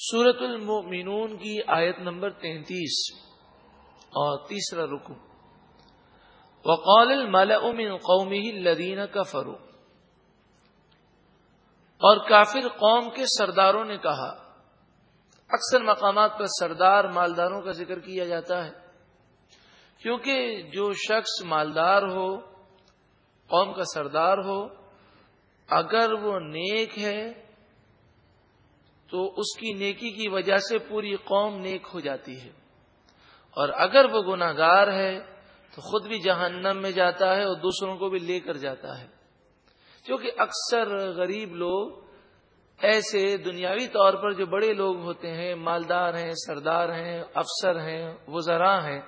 سورت المؤمنون کی آیت نمبر تینتیس اور تیسرا رکو۔ وقال الملأ من قومه الذين كفروا۔ اور کافر قوم کے سرداروں نے کہا، اکثر مقامات پر سردار مالداروں کا ذکر کیا جاتا ہے، کیونکہ جو شخص مالدار ہو، قوم کا سردار ہو، اگر وہ نیک ہے تو اس کی نیکی کی وجہ سے پوری قوم نیک ہو جاتی ہے۔ اور اگر وہ گناگار ہے، تو خود بھی جہنم میں جاتا ہے اور دوسروں کو بھی لے کر جاتا ہے۔ کیونکہ اکثر غریب لوگ ایسے دنیاوی طور پر جو بڑے لوگ ہوتے ہیں، مالدار ہیں، سردار ہیں، افسر ہیں، وزراء ہیں،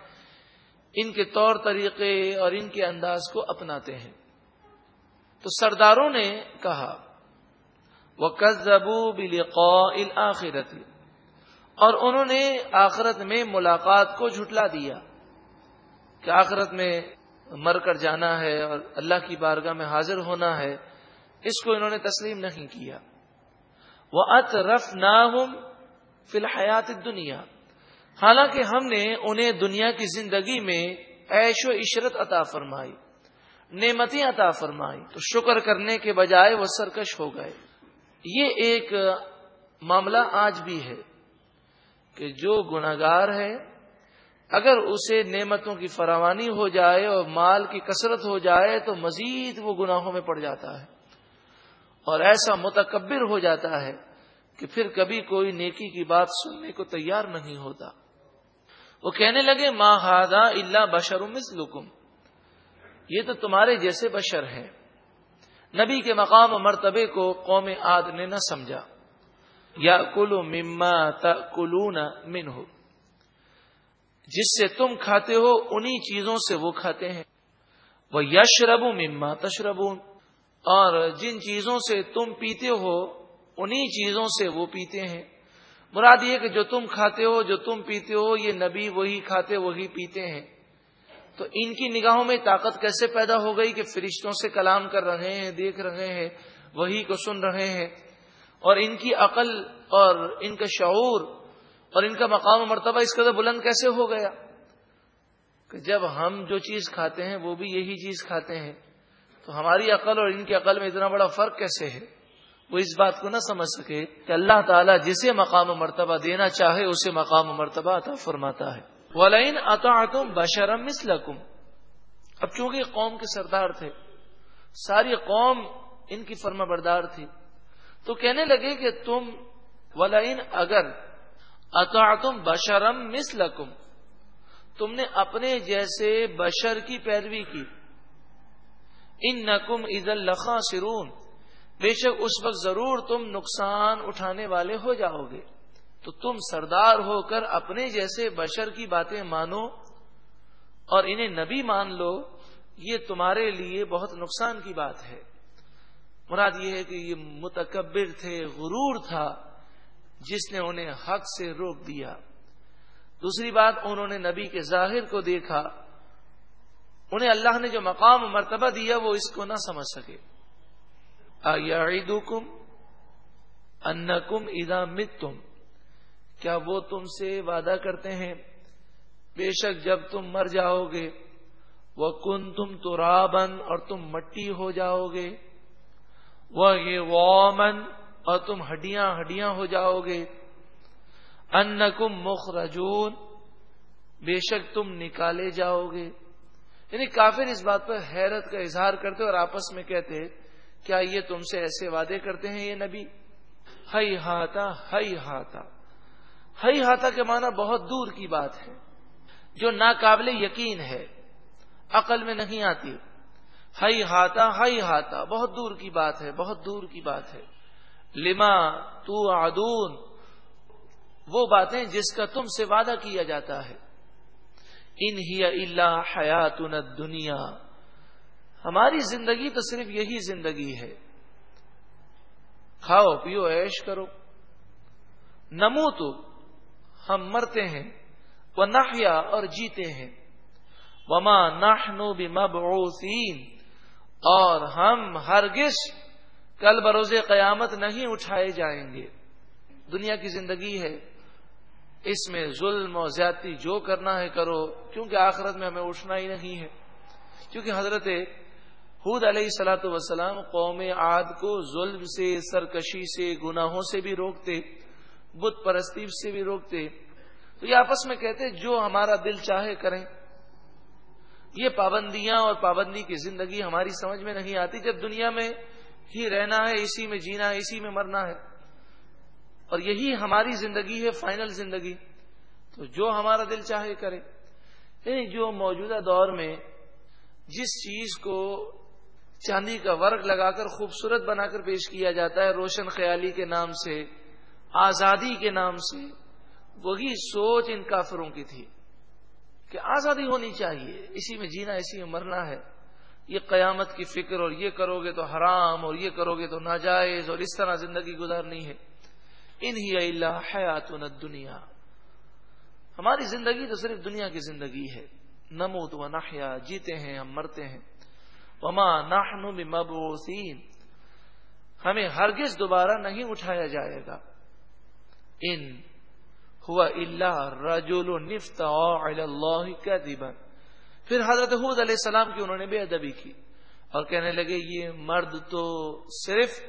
ان کے طور طریقے اور ان کے انداز کو اپناتے ہیں۔ تو سرداروں نے کہا وہ قزبو آخرتی اور انہوں نے آخرت میں ملاقات کو جھٹلا دیا کہ آخرت میں مر کر جانا ہے اور اللہ کی بارگاہ میں حاضر ہونا ہے، اس کو انہوں نے تسلیم نہیں کیا۔ وہ ات رف نہ فی الحیات دنیا حالانکہ ہم نے انہیں دنیا کی زندگی میں عیش و عشرت عطا فرمائی، نعمتیں عطا فرمائی، تو شکر کرنے کے بجائے وہ سرکش ہو گئے۔ یہ ایک معاملہ آج بھی ہے کہ جو گناگار ہے، اگر اسے نعمتوں کی فراوانی ہو جائے اور مال کی کثرت ہو جائے، تو مزید وہ گناہوں میں پڑ جاتا ہے۔ اور ایسا متکبر ہو جاتا ہے کہ پھر کبھی کوئی نیکی کی بات سننے کو تیار نہیں ہوتا۔ وہ کہنے لگے ماں ہادا اللہ بشر مثلکم یہ تو تمہارے جیسے بشر ہیں۔ نبی کے مقام و مرتبے کو قوم آد نے نہ سمجھا۔ یا کلو مما کلو من ہو جس سے تم کھاتے ہو، انہی چیزوں سے وہ کھاتے ہیں۔ وہ یش ربو مما تشربون۔ اور جن چیزوں سے تم پیتے ہو، انہی چیزوں سے وہ پیتے ہیں۔ مراد یہ کہ جو تم کھاتے ہو، جو تم پیتے ہو، یہ نبی وہی کھاتے، وہی پیتے ہیں۔ تو ان کی نگاہوں میں طاقت کیسے پیدا ہو گئی کہ فرشتوں سے کلام کر رہے ہیں، دیکھ رہے ہیں وہی کو سن رہے ہیں۔ اور ان کی عقل اور ان کا شعور اور ان کا مقام و مرتبہ اس قدر بلند کیسے ہو گیا کہ جب ہم جو چیز کھاتے ہیں، وہ بھی یہی چیز کھاتے ہیں۔ تو ہماری عقل اور ان کی عقل میں اتنا بڑا فرق کیسے ہے؟ وہ اس بات کو نہ سمجھ سکے کہ اللہ تعالیٰ جسے مقام و مرتبہ دینا چاہے، اسے مقام و مرتبہ عطا فرماتا ہے۔ ولین اتا تم بشرم مسلکم اب چونکہ قوم کے سردار تھے، ساری قوم ان کی فرما بردار تھی، تو کہنے لگے کہ تم ولین اگر اتا تم بشرم مسلکم تم نے اپنے جیسے بشر کی پیروی کی۔ ان نقم عید الخا سرون بے شک اس وقت ضرور تم نقصان اٹھانے والے ہو جاؤ گے۔ تو تم سردار ہو کر اپنے جیسے بشر کی باتیں مانو اور انہیں نبی مان لو، یہ تمہارے لیے بہت نقصان کی بات ہے۔ مراد یہ ہے کہ یہ متکبر تھے، غرور تھا، جس نے انہیں حق سے روک دیا۔ دوسری بات، انہوں نے نبی کے ظاہر کو دیکھا۔ انہیں اللہ نے جو مقام مرتبہ دیا، وہ اس کو نہ سمجھ سکے۔ آئیدم ان کم ادا مت تم کیا وہ تم سے وعدہ کرتے ہیں؟ بے شک جب تم مر جاؤ گے۔ وہ کن تم تو اور تم مٹی ہو جاؤ گے۔ وہ وومن اور تم ہڈیاں ہڈیاں ہو جاؤ گے۔ ان کم مخرجون، بے شک تم نکالے جاؤ گے۔ یعنی کافر اس بات پر حیرت کا اظہار کرتے اور آپس میں کہتے، کیا یہ تم سے ایسے وعدے کرتے ہیں یہ نبی؟ ہئی ہاتا ہئی ہاتا۔ ہئی ہاتھا کے معنی بہت دور کی بات ہے، جو ناقابل یقین ہے، عقل میں نہیں آتی۔ ہئی ہاتھا ہئی ہاتھا بہت دور کی بات ہے، بہت دور کی بات ہے۔ لما تو آدون وہ باتیں جس کا تم سے وعدہ کیا جاتا ہے۔ ان ہی اللہ حیات دنیا ہماری زندگی تو صرف یہی زندگی ہے۔ کھاؤ، پیو ایش کرو۔ نمو تو ہم مرتے ہیں، وہ نحیا اور جیتے ہیں۔ وما نحنو بمبعوثین اور ہم ہرگز کل بروز قیامت نہیں اٹھائے جائیں گے۔ دنیا کی زندگی ہے، اس میں ظلم اور زیادتی جو کرنا ہے کرو، کیونکہ آخرت میں ہمیں اٹھنا ہی نہیں ہے۔ کیونکہ حضرت حود علیہ سلاۃ وسلام قوم عاد کو ظلم سے، سرکشی سے، گناہوں سے بھی روکتے۔ بت پرستی سے بھی روکتے تو یہ آپس میں کہتے جو ہمارا دل چاہے کریں۔ یہ پابندیاں اور پابندی کی زندگی ہماری سمجھ میں نہیں آتی۔ جب دنیا میں ہی رہنا ہے، اسی میں جینا ہے، اسی میں مرنا ہے۔ اور یہی ہماری زندگی ہے، فائنل زندگی۔ تو جو ہمارا دل چاہے کرے یعنی جو موجودہ دور میں جس چیز کو چاندی کا ورق لگا کر خوبصورت بنا کر پیش کیا جاتا ہے، روشن خیالی کے نام سے آزادی کے نام سے وہی سوچ ان کافروں کی تھی کہ آزادی ہونی چاہیے، اسی میں جینا، اسی میں مرنا ہے۔ یہ قیامت کی فکر اور یہ کرو گے تو حرام اور یہ کرو گے تو ناجائز اور اس طرح زندگی گزارنی ہے۔ انہی اللہ حیات دنیا ہماری زندگی تو صرف دنیا کی زندگی ہے۔ نموت و نحیا، جیتے ہیں ہم، مرتے ہیں۔ وما نحن بمبعوثین۔ ہمیں ہرگز دوبارہ نہیں اٹھایا جائے گا۔ ان ہوا اللہ رجول نفت اللہ پھر حضرت حود علیہ السلام کی انہوں نے بے ادبی کی اور کہنے لگے، یہ مرد تو صرف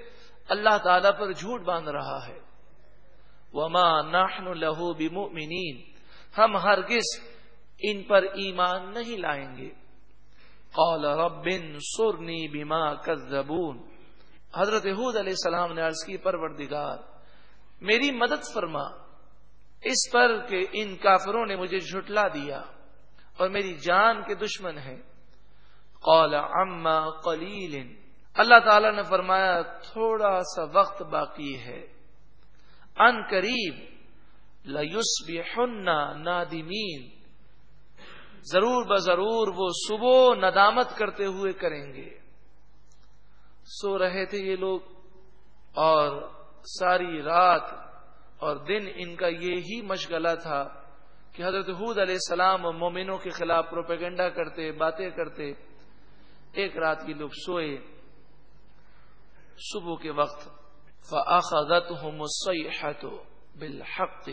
اللہ تعالی پر جھوٹ باندھ رہا ہے۔ وما نحن له بمؤمنین ہم ہرگز ان پر ایمان نہیں لائیں گے۔ قال رب سرنی بما کذبون حضرت حود علیہ السلام نے عرض کی، پروردگار میری مدد فرما۔ اس پر کہ ان کافروں نے مجھے جھٹلا دیا اور میری جان کے دشمن ہے قال عما قلیل اللہ تعالی نے فرمایا، تھوڑا سا وقت باقی ہے۔ ان قریب نادمین ضرور بضرور وہ صبح ندامت کرتے ہوئے کریں گے۔ سو رہے تھے یہ لوگ اور ساری رات اور دن ان کا یہی مشغلہ تھا کہ حضرت حود علیہ السلام مومنوں کے خلاف پروپیگنڈا کرتے، باتیں کرتے، ایک رات یہ لوگ سوئے۔ صبح کے وقت فعقت ہوں بالحق۔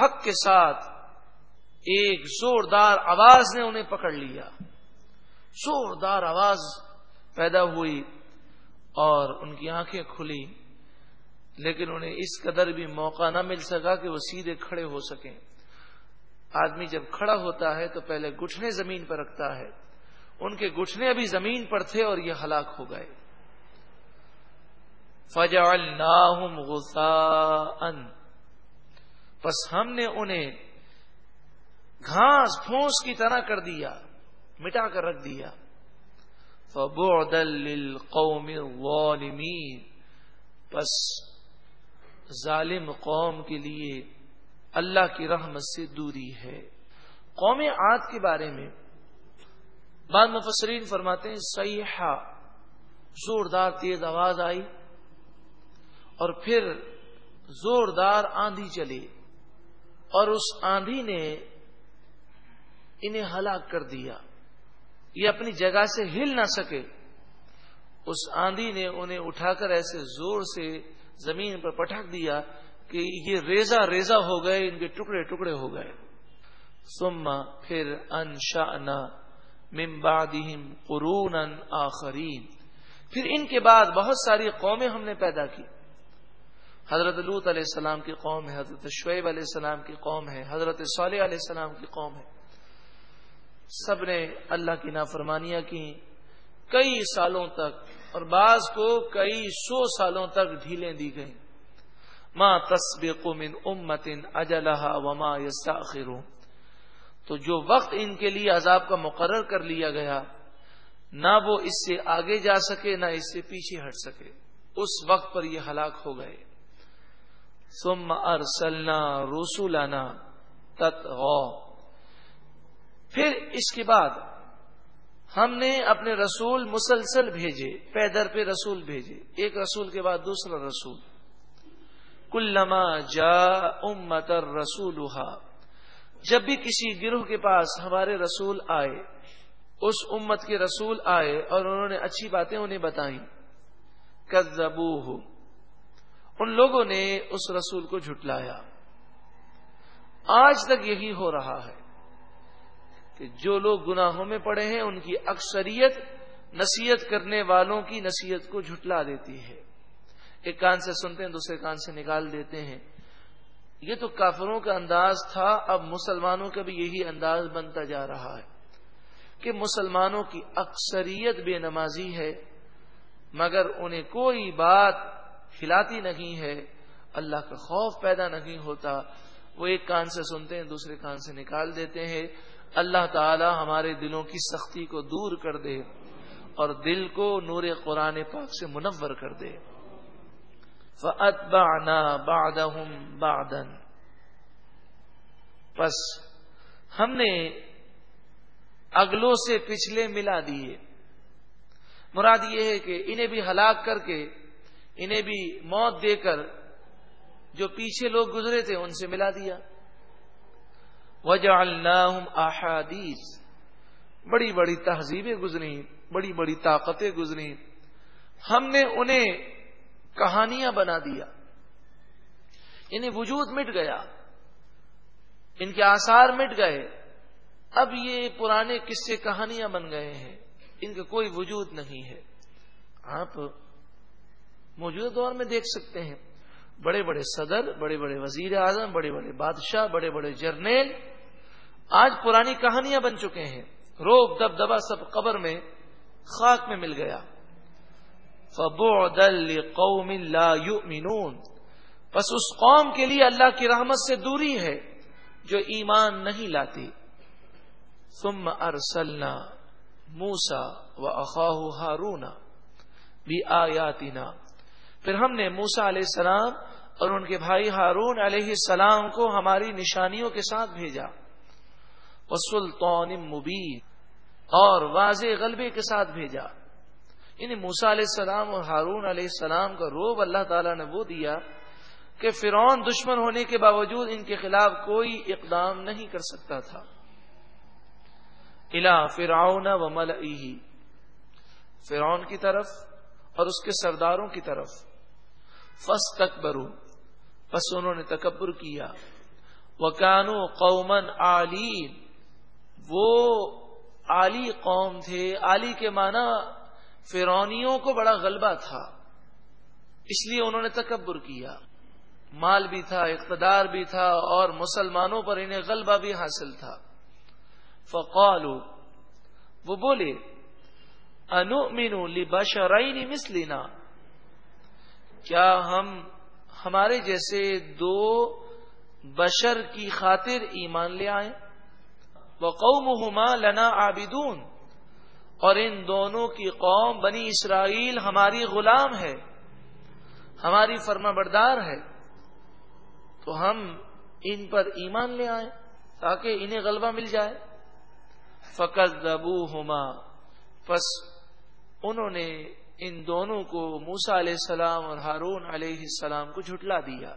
حق کے ساتھ ایک زوردار آواز نے انہیں پکڑ لیا۔ زوردار آواز پیدا ہوئی۔ اور ان کی آنکھیں کھلی، لیکن انہیں اس قدر بھی موقع نہ مل سکا کہ وہ سیدھے کھڑے ہو سکیں۔ آدمی جب کھڑا ہوتا ہے تو پہلے گٹھنے زمین پر رکھتا ہے۔ ان کے گٹھنے ابھی زمین پر تھے اور یہ ہلاک ہو گئے۔ فجا غسا بس ہم نے انہیں گھاس پھونس کی طرح کر دیا، مٹا کر رکھ دیا۔ للقوم الظالمین۔ بس ظالم قوم کے لیے اللہ کی رحمت سے دوری ہے۔ قوم عاد کے بارے میں بعد مفسرین فرماتے ہیں سیاح زوردار تیز آواز آئی اور پھر زوردار آندھی چلی اور اس آندھی نے انہیں ہلاک کر دیا۔ یہ اپنی جگہ سے ہل نہ سکے۔ اس آندھی نے انہیں اٹھا کر ایسے زور سے زمین پر پٹک دیا کہ یہ ریزا ریزا ہو گئے، ان کے ٹکڑے ٹکڑے ہو گئے۔ سما پھر انشا ممبادیم قرون آخرین۔ پھر ان کے بعد بہت ساری قومیں ہم نے پیدا کی۔ حضرت لوت علیہ السلام کی قوم ہے، حضرت شعیب علیہ السلام کی قوم ہے، حضرت صالح علیہ السلام کی قوم ہے۔ سب نے اللہ کی نافرمانیاں کی کئی سالوں تک اور بعض کو کئی سو سالوں تک ڈھیلیں دی گئیں۔ ماں تصبیق من امت اجلحا وما یستاخر تو جو وقت ان کے لیے عذاب کا مقرر کر لیا گیا، نہ وہ اس سے آگے جا سکے، نہ اس سے پیچھے ہٹ سکے۔ اس وقت پر یہ ہلاک ہو گئے۔ سم ارسلنا رسولنا تت پھر اس کے بعد ہم نے اپنے رسول مسلسل بھیجے، پیدر پہ رسول بھیجے، ایک رسول کے بعد دوسرا رسول۔ کلما جا امتر رسول جب بھی کسی گروہ کے پاس ہمارے رسول آئے، اس امت کے رسول آئے اور انہوں نے اچھی باتیں انہیں بتائیں کزبو ان لوگوں نے اس رسول کو جھٹلایا۔ آج تک یہی ہو رہا ہے۔ کہ جو لوگ گناہوں میں پڑے ہیں، ان کی اکثریت نصیحت کرنے والوں کی نصیحت کو جھٹلا دیتی ہے۔ ایک کان سے سنتے ہیں، دوسرے کان سے نکال دیتے ہیں۔ یہ تو کافروں کا انداز تھا، اب مسلمانوں کا بھی یہی انداز بنتا جا رہا ہے کہ مسلمانوں کی اکثریت بے نمازی ہے، مگر انہیں کوئی بات کھلاتی نہیں ہے، اللہ کا خوف پیدا نہیں ہوتا۔ وہ ایک کان سے سنتے ہیں، دوسرے کان سے نکال دیتے ہیں۔ اللہ تعالی ہمارے دلوں کی سختی کو دور کر دے اور دل کو نور قرآن پاک سے منور کر دے۔ بادن بس ہم نے اگلوں سے پچھلے ملا دیے۔ مراد یہ ہے کہ انہیں بھی ہلاک کر کے، انہیں بھی موت دے کر جو پیچھے لوگ گزرے تھے ان سے ملا دیا۔ وجہ احادیث بڑی بڑی تہذیبیں گزری بڑی بڑی طاقتیں گزری ہم نے انہیں کہانیاں بنا دیا۔ انہیں وجود مٹ گیا۔ ان کے آثار مٹ گئے۔ اب یہ پرانے قصے کہانیاں بن گئے ہیں۔ ان کا کوئی وجود نہیں ہے۔ آپ موجودہ دور میں دیکھ سکتے ہیں۔ بڑے بڑے صدر، بڑے بڑے وزیر اعظم، بڑے بڑے بادشاہ، بڑے بڑے جرنیل آج پرانی کہانیاں بن چکے ہیں۔ روب دب دبا سب قبر میں خاک میں مل گیا۔ قوم لا يؤمنون۔ بس اس قوم کے لیے اللہ کی رحمت سے دوری ہے جو ایمان نہیں لاتی۔ ثم ارسلنا موسا و اخاہ ہارونا بھی پھر ہم نے موسا علیہ السلام اور ان کے بھائی ہارون علیہ السلام کو ہماری نشانیوں کے ساتھ بھیجا۔ سلطان مبین، اور واضح غلبے کے ساتھ بھیجا۔ یعنی موسا علیہ السلام اور ہارون علیہ السلام کا روب اللہ تعالیٰ نے وہ دیا کہ فرعون دشمن ہونے کے باوجود ان کے خلاف کوئی اقدام نہیں کر سکتا تھا۔ الا فرعون و مل فرعون کی طرف اور اس کے سرداروں کی طرف۔ فس تکبرو بس انہوں نے تکبر کیا۔ وہ کانو قومن عالیم وہ علی قوم تھے علی کے معنی فرونیوں کو بڑا غلبہ تھا، اس لیے انہوں نے تکبر کیا۔ مال بھی تھا، اقتدار بھی تھا اور مسلمانوں پر انہیں غلبہ بھی حاصل تھا۔ فقالو وہ بولے انو مینو لبشرائنی مسلینا کیا ہم ہمارے جیسے دو بشر کی خاطر ایمان لے آئیں قوم لنا عابدون۔ اور ان دونوں کی قوم بنی اسرائیل ہماری غلام ہے، ہماری فرما بردار ہے۔ تو ہم ان پر ایمان لے آئیں تاکہ انہیں غلبہ مل جائے۔ فقط دبو پس انہوں نے ان دونوں کو موسا علیہ السلام اور ہارون علیہ السلام کو جھٹلا دیا۔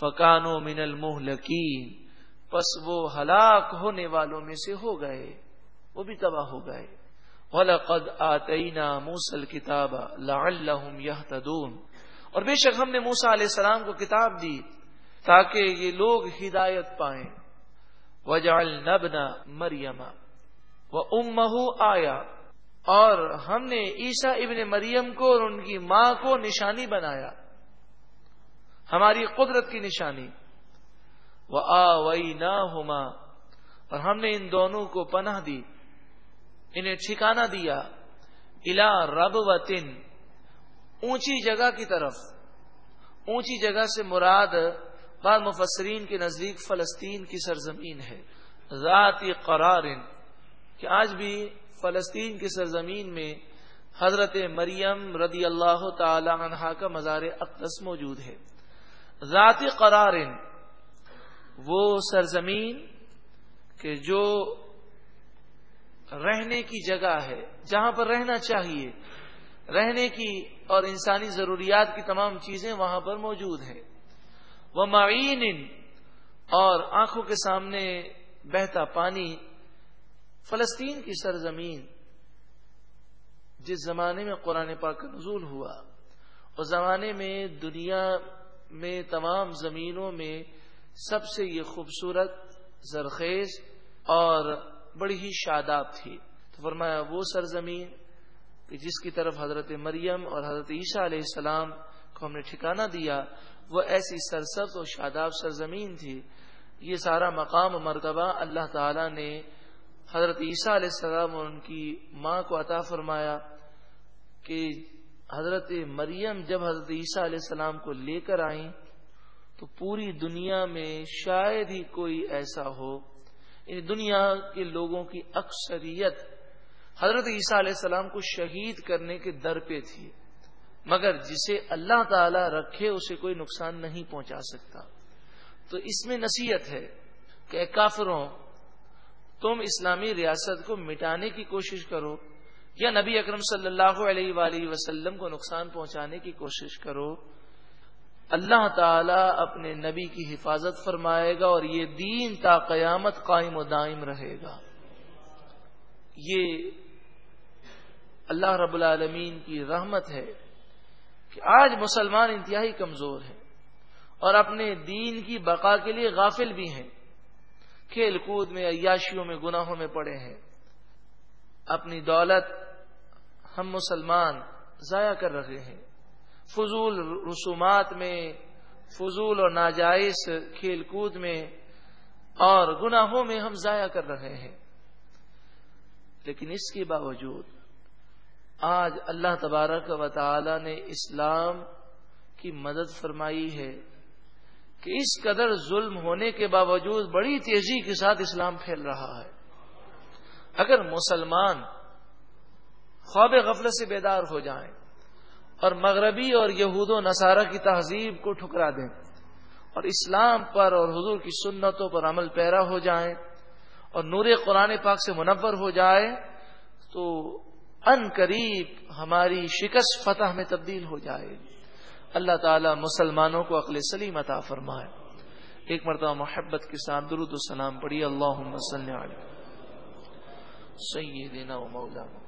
فکانو من المحلقین پس وہ ہلاک ہونے والوں میں سے ہو گئے، وہ بھی تباہ ہو گئے۔ وَلَقَدْ آتَيْنَا مُوسَى الْكِتَابَ لَعَلَّهُمْ يَهْتَدُونَ۔ اور بے شک ہم نے موسا علیہ السلام کو کتاب دی تاکہ یہ لوگ ہدایت پائیں۔ وجال نبنا مریم و امہ آیا اور ہم نے عیسا ابن مریم کو اور ان کی ماں کو نشانی بنایا۔ ہماری قدرت کی نشانی۔ وہ آ اور ہم نے ان دونوں کو پناہ دی، انہیں ٹھکانا دیا الا رب و تن اونچی جگہ کی طرف، اونچی جگہ سے مراد بعض مفسرین کے نزدیک فلسطین کی سرزمین ہے ذاتی قرار کہ آج بھی فلسطین کی سرزمین میں حضرت مریم رضی اللہ تعالی عنہا کا مزار اقدس موجود ہے۔ ذاتی قرار وہ سرزمین کہ جو رہنے کی جگہ ہے، جہاں پر رہنا چاہیے، رہنے کی اور انسانی ضروریات کی تمام چیزیں وہاں پر موجود ہیں۔ وہ معین اور آنکھوں کے سامنے بہتا پانی، فلسطین کی سرزمین، جس زمانے میں قرآن پاک کا نزول ہوا اس زمانے میں دنیا میں تمام زمینوں میں سب سے یہ خوبصورت زرخیز اور بڑی ہی شاداب تھی۔ تو فرمایا وہ سرزمین کہ جس کی طرف حضرت مریم اور حضرت عیسیٰ علیہ السلام کو ہم نے ٹھکانہ دیا، وہ ایسی سرسبز اور شاداب سرزمین تھی۔ یہ سارا مقام و مرتبہ اللہ تعالی نے حضرت عیسیٰ علیہ السلام اور ان کی ماں کو عطا فرمایا کہ حضرت مریم جب حضرت عیسیٰ علیہ السلام کو لے کر آئیں تو پوری دنیا میں شاید ہی کوئی ایسا ہو۔ یعنی دنیا کے لوگوں کی اکثریت حضرت عیسیٰ علیہ السلام کو شہید کرنے کے در پہ تھی، مگر جسے اللہ تعالی رکھے اسے کوئی نقصان نہیں پہنچا سکتا۔ تو اس میں نصیحت ہے کہ کافروں، تم اسلامی ریاست کو مٹانے کی کوشش کرو یا نبی اکرم صلی اللہ علیہ وآلہ وسلم کو نقصان پہنچانے کی کوشش کرو۔ اللہ تعالی اپنے نبی کی حفاظت فرمائے گا اور یہ دین تا قیامت قائم و دائم رہے گا۔ یہ اللہ رب العالمین کی رحمت ہے کہ آج مسلمان انتہائی کمزور ہیں اور اپنے دین کی بقا کے لیے غافل بھی ہیں۔ کھیل کود میں، عیاشیوں میں، گناہوں میں پڑے ہیں۔ اپنی دولت ہم مسلمان ضائع کر رہے ہیں۔ فضول رسومات میں، فضول اور ناجائز کھیل کود میں اور گناہوں میں ہم ضائع کر رہے ہیں۔ لیکن اس کے باوجود آج اللہ تبارک و تعالی نے اسلام کی مدد فرمائی ہے کہ اس قدر ظلم ہونے کے باوجود بڑی تیزی کے ساتھ اسلام پھیل رہا ہے۔ اگر مسلمان خواب غفلت سے بیدار ہو جائیں اور مغربی اور یہود و نصارہ کی تہذیب کو ٹھکرا دیں اور اسلام پر اور حضور کی سنتوں پر عمل پیرا ہو جائیں اور نور قرآن پاک سے منور ہو جائے تو ان قریب ہماری شکست فتح میں تبدیل ہو جائے۔ اللہ تعالی مسلمانوں کو عقل سلیم عطا فرمائے۔ ایک مرتبہ محبت کے ساتھ درود و سلام پڑھی۔ اللہ سیدنا و مولانا۔